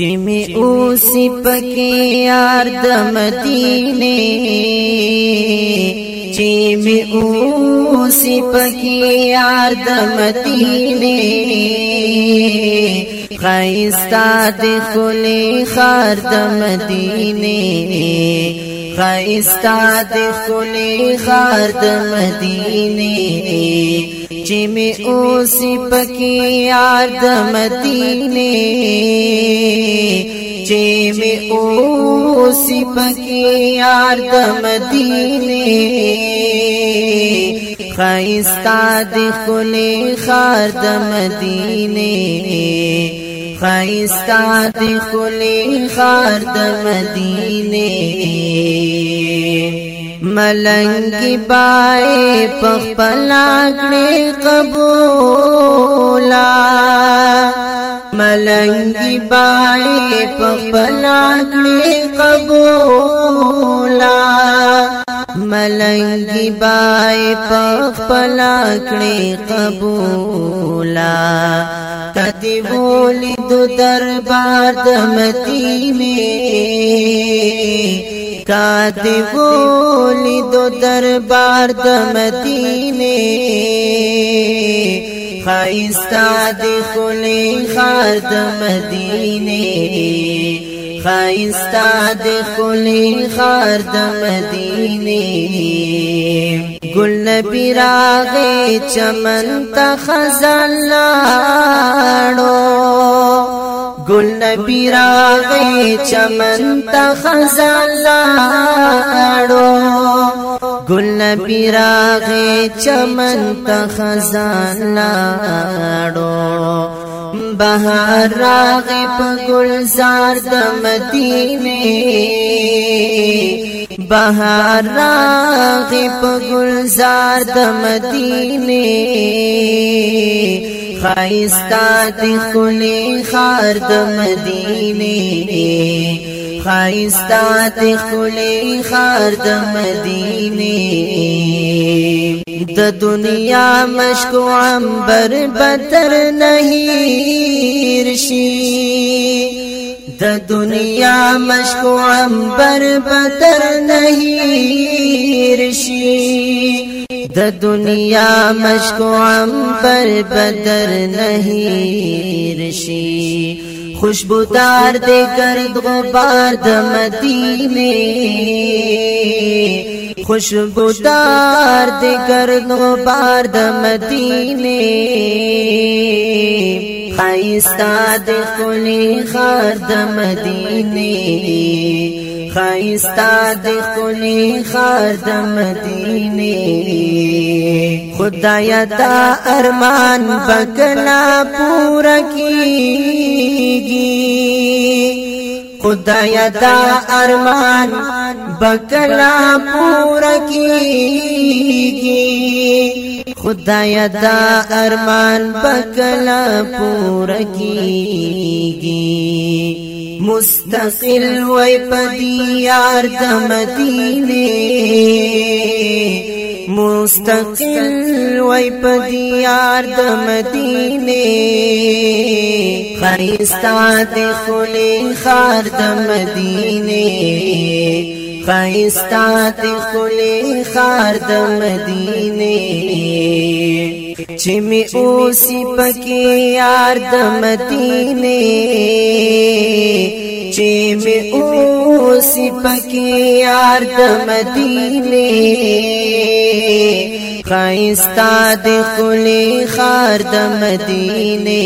چې می اوس پکې یار د مدینه چې می اوس پکې یار د مدینه خایستا د خلی خار د مدینه خایستا د خلی خار د مدینه چې می اوس پکې یاد مدینه چې می اوس پکې یاد مدینه خایستا د خلی خار د مدینه خایستا د خلی خار د مدینه ملنګي بای پخپلا کړې قبولا ملنګي بای پخپلا کړې قبولا ملنګي بای پخپلا کړې قبولا تدی بولی دو دربار دمتی میں تا دی ولی دو دربار د مدینه خایستا دی خلی خار د مدینه خایستا دی خلی خار د مدینه گل نبی راغی چمن تا خزان لاړو گل نبی راغی چمن تا خزان لاړو گل نبی راغی چمن تا خزان لاړو بهار راغی په گلزار د مدینه بهار راغی په گلزار د مدینه خایستا تخلی خار د مدینه خایستا تخلی خار د مدینه د دنیا مشکو عنبر بدر نهیر شي د دنیا مشکو عنبر بدر نهیر شي د دنیا مشکو ام پر بدر نہیں رشی خوشبودار دے گرد غبار د مدینے خوشبودار دے گرد غبار د مدینے خائستہ دے کلی خار د مدینے خایستا د کلی خار د مدینه خدای دا ارمان بکلا پورا کیږي خدای دا ارمان بکلا پورا کیږي خدای دا ارمان بکلا پورا کیږي مستقل وای پدی یار د مدینه مستقل وای پدی یار د مدینه د خلی خار د مدینه پایستا تی خلی خار د مدینه چې می اوسی پکې یار د مدینه چې می اوسی پکې یار د مدینه خایستا د خلی خار د مدینه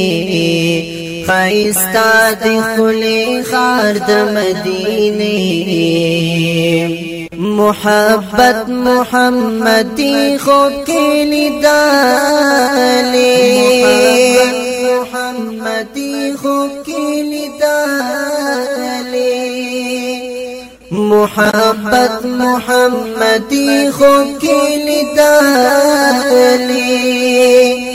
خیستا دی خلی خار د مدینه محبت محمدی خوب کی لیدالی محمدی خوب کی لیدالی محبت محمدی خوب کی لیدالی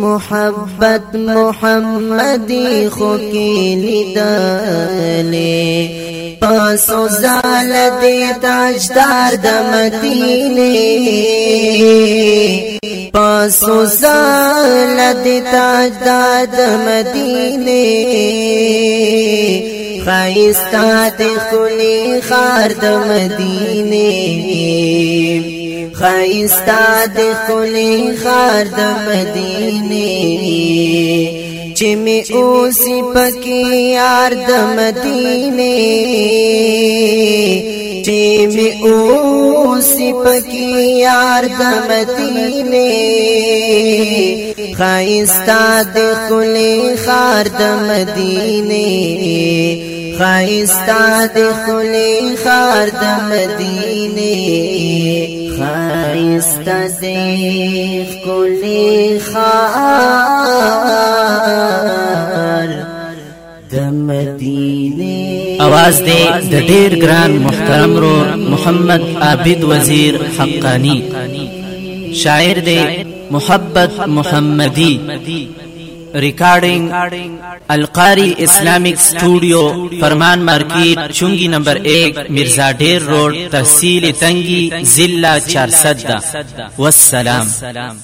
محبت محمدی خو کې لیدلې پاسو زال دې تاجدار د مدینه پاسو زال دې تاجدار د مدینه خایستا د خلی خار د مدینه خایستا د خلی خار د مدینه چې می اوس پکې یار د مدینه چې می اوس پکې یار د مدینه خایستا د خلی خار د مدینه خایستا د خلی خار د مدینه خایستا د خلی خار د مدینه اواز دې د ډېر ګران محترم رو محمد عابد وزیر حقانی شاعر دې محبت محمدی recording अलकारी Islamic studio Farman market चुंगी number एक मिर्जा ढेर रोड तहसील तंगी जिला चार सद्दा वसलाम